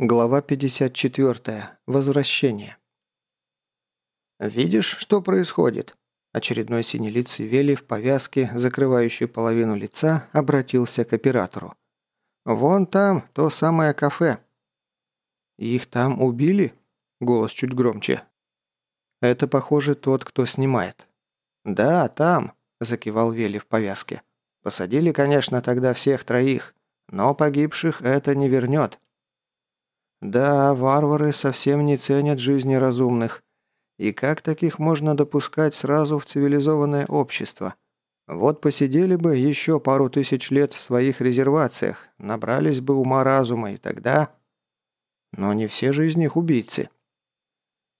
Глава 54. Возвращение. «Видишь, что происходит?» Очередной синелицый Вели в повязке, закрывающей половину лица, обратился к оператору. «Вон там то самое кафе». «Их там убили?» Голос чуть громче. «Это, похоже, тот, кто снимает». «Да, там», – закивал Вели в повязке. «Посадили, конечно, тогда всех троих, но погибших это не вернет». Да, варвары совсем не ценят жизни разумных. И как таких можно допускать сразу в цивилизованное общество? Вот посидели бы еще пару тысяч лет в своих резервациях, набрались бы ума-разума, и тогда... Но не все же из них убийцы.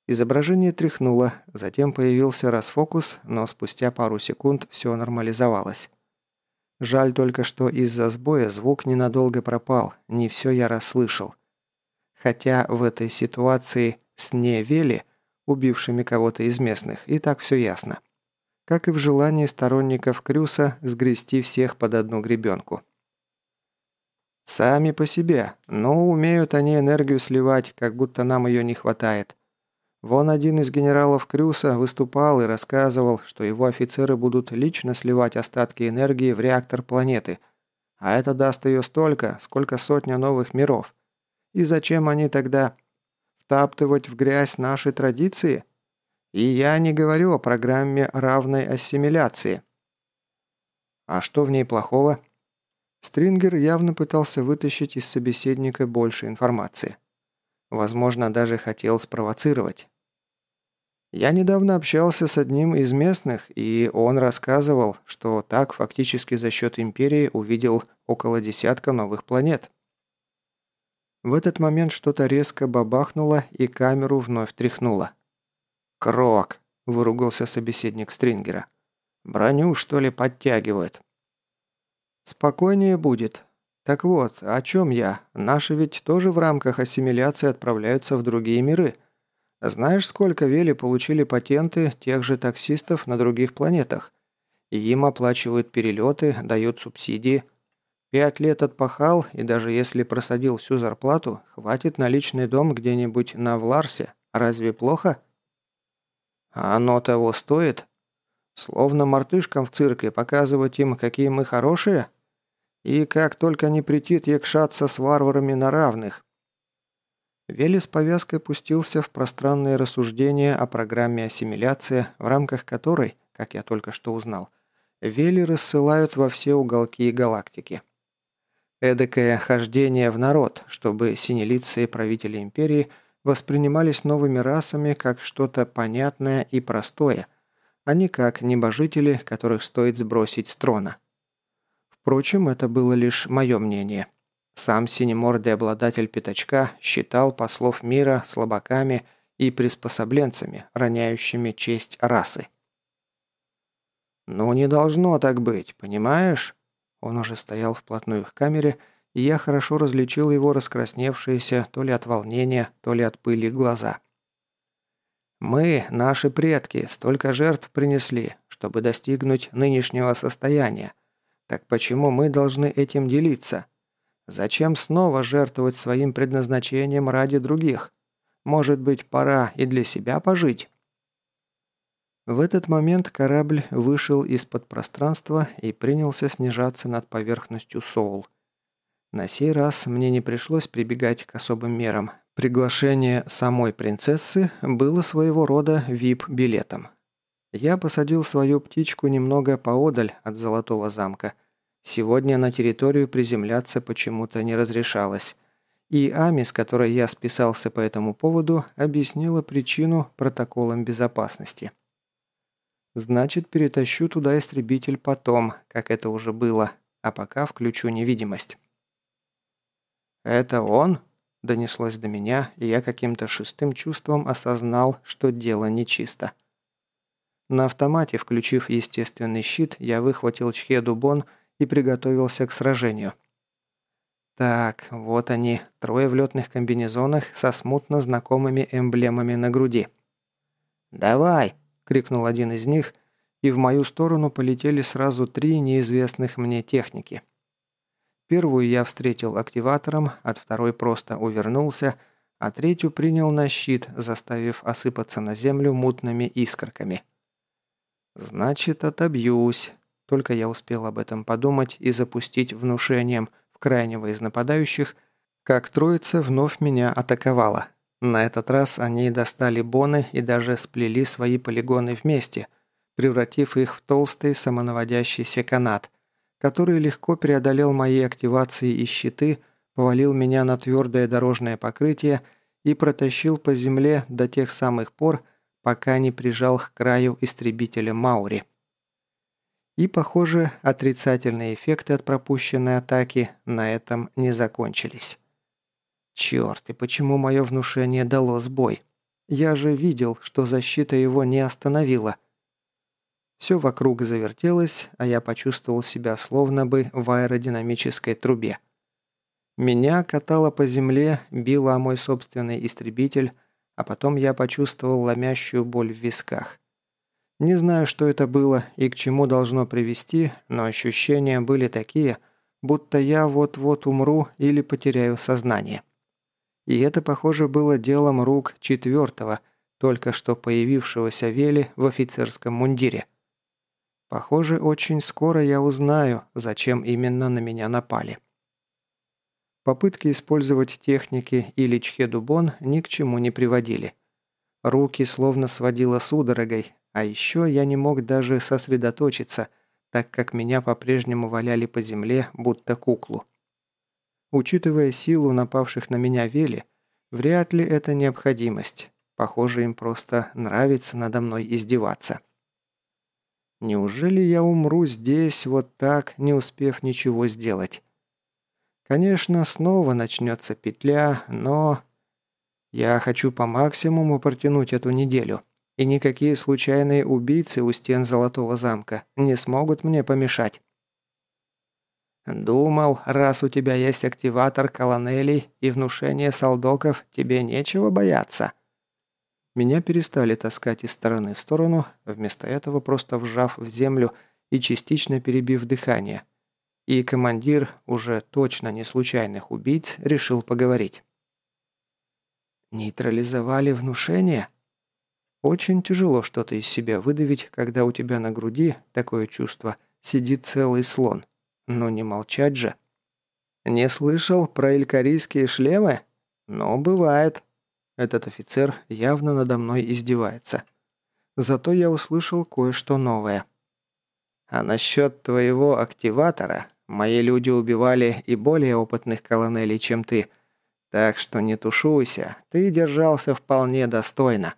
Изображение тряхнуло, затем появился расфокус, но спустя пару секунд все нормализовалось. Жаль только, что из-за сбоя звук ненадолго пропал, не все я расслышал. Хотя в этой ситуации с Невели, убившими кого-то из местных, и так все ясно. Как и в желании сторонников Крюса сгрести всех под одну гребенку. Сами по себе, но умеют они энергию сливать, как будто нам ее не хватает. Вон один из генералов Крюса выступал и рассказывал, что его офицеры будут лично сливать остатки энергии в реактор планеты, а это даст ее столько, сколько сотня новых миров. И зачем они тогда втаптывать в грязь наши традиции? И я не говорю о программе равной ассимиляции. А что в ней плохого? Стрингер явно пытался вытащить из собеседника больше информации. Возможно, даже хотел спровоцировать. Я недавно общался с одним из местных, и он рассказывал, что так фактически за счет Империи увидел около десятка новых планет. В этот момент что-то резко бабахнуло, и камеру вновь тряхнуло. «Крок!» – выругался собеседник Стрингера. «Броню, что ли, подтягивает?» «Спокойнее будет. Так вот, о чем я? Наши ведь тоже в рамках ассимиляции отправляются в другие миры. Знаешь, сколько Вели получили патенты тех же таксистов на других планетах? И им оплачивают перелеты, дают субсидии». Пять лет отпахал, и даже если просадил всю зарплату, хватит на личный дом где-нибудь на Вларсе. Разве плохо? А оно того стоит? Словно мартышкам в цирке показывать им, какие мы хорошие? И как только не претит якшаться с варварами на равных. Вели с повязкой пустился в пространные рассуждения о программе ассимиляции, в рамках которой, как я только что узнал, Вели рассылают во все уголки галактики. Эдакое хождение в народ, чтобы синелицые правители империи воспринимались новыми расами как что-то понятное и простое, а не как небожители, которых стоит сбросить с трона. Впрочем, это было лишь мое мнение. Сам синемордый обладатель пятачка считал послов мира слабаками и приспособленцами, роняющими честь расы. «Ну, не должно так быть, понимаешь?» Он уже стоял вплотную к камере, и я хорошо различил его раскрасневшиеся то ли от волнения, то ли от пыли глаза. «Мы, наши предки, столько жертв принесли, чтобы достигнуть нынешнего состояния. Так почему мы должны этим делиться? Зачем снова жертвовать своим предназначением ради других? Может быть, пора и для себя пожить?» В этот момент корабль вышел из-под пространства и принялся снижаться над поверхностью Соул. На сей раз мне не пришлось прибегать к особым мерам. Приглашение самой принцессы было своего рода VIP-билетом. Я посадил свою птичку немного поодаль от Золотого замка. Сегодня на территорию приземляться почему-то не разрешалось. И Ами, с которой я списался по этому поводу, объяснила причину протоколом безопасности. Значит, перетащу туда истребитель потом, как это уже было, а пока включу невидимость. «Это он?» – донеслось до меня, и я каким-то шестым чувством осознал, что дело нечисто. На автомате, включив естественный щит, я выхватил чхеду-бон и приготовился к сражению. Так, вот они, трое в летных комбинезонах со смутно знакомыми эмблемами на груди. «Давай!» – крикнул один из них, и в мою сторону полетели сразу три неизвестных мне техники. Первую я встретил активатором, от второй просто увернулся, а третью принял на щит, заставив осыпаться на землю мутными искорками. «Значит, отобьюсь», только я успел об этом подумать и запустить внушением в крайнего из нападающих, как троица вновь меня атаковала. На этот раз они достали боны и даже сплели свои полигоны вместе, превратив их в толстый самонаводящийся канат, который легко преодолел мои активации и щиты, повалил меня на твердое дорожное покрытие и протащил по земле до тех самых пор, пока не прижал к краю истребителя Маури. И, похоже, отрицательные эффекты от пропущенной атаки на этом не закончились. Черт, и почему мое внушение дало сбой? Я же видел, что защита его не остановила. Все вокруг завертелось, а я почувствовал себя словно бы в аэродинамической трубе. Меня катало по земле, било о мой собственный истребитель, а потом я почувствовал ломящую боль в висках. Не знаю, что это было и к чему должно привести, но ощущения были такие, будто я вот-вот умру или потеряю сознание. И это, похоже, было делом рук четвертого, только что появившегося Вели в офицерском мундире. Похоже, очень скоро я узнаю, зачем именно на меня напали. Попытки использовать техники или чхедубон ни к чему не приводили. Руки словно сводило судорогой, а еще я не мог даже сосредоточиться, так как меня по-прежнему валяли по земле, будто куклу. Учитывая силу напавших на меня Вели, вряд ли это необходимость. Похоже, им просто нравится надо мной издеваться. Неужели я умру здесь вот так, не успев ничего сделать? Конечно, снова начнется петля, но... Я хочу по максимуму протянуть эту неделю и никакие случайные убийцы у стен Золотого замка не смогут мне помешать. Думал, раз у тебя есть активатор колонелей и внушение солдоков, тебе нечего бояться. Меня перестали таскать из стороны в сторону, вместо этого просто вжав в землю и частично перебив дыхание. И командир, уже точно не случайных убийц, решил поговорить. «Нейтрализовали внушение?» Очень тяжело что-то из себя выдавить, когда у тебя на груди, такое чувство, сидит целый слон. Но не молчать же. Не слышал про илькарийские шлемы? Но бывает. Этот офицер явно надо мной издевается. Зато я услышал кое-что новое. А насчет твоего активатора, мои люди убивали и более опытных колонелей, чем ты. Так что не тушуйся, ты держался вполне достойно.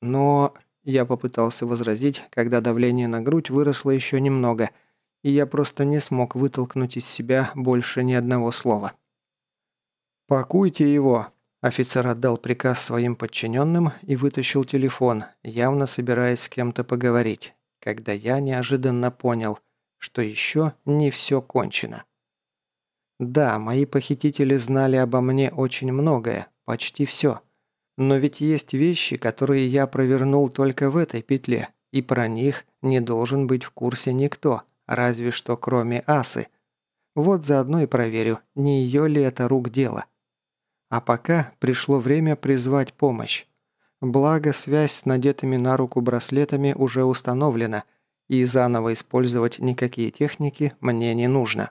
Но я попытался возразить, когда давление на грудь выросло еще немного, и я просто не смог вытолкнуть из себя больше ни одного слова. «Пакуйте его!» Офицер отдал приказ своим подчиненным и вытащил телефон, явно собираясь с кем-то поговорить, когда я неожиданно понял, что еще не все кончено. Да, мои похитители знали обо мне очень многое, почти все – но ведь есть вещи, которые я провернул только в этой петле, и про них не должен быть в курсе никто, разве что кроме Асы. Вот заодно и проверю, не ее ли это рук дело. А пока пришло время призвать помощь. Благо, связь с надетыми на руку браслетами уже установлена, и заново использовать никакие техники мне не нужно.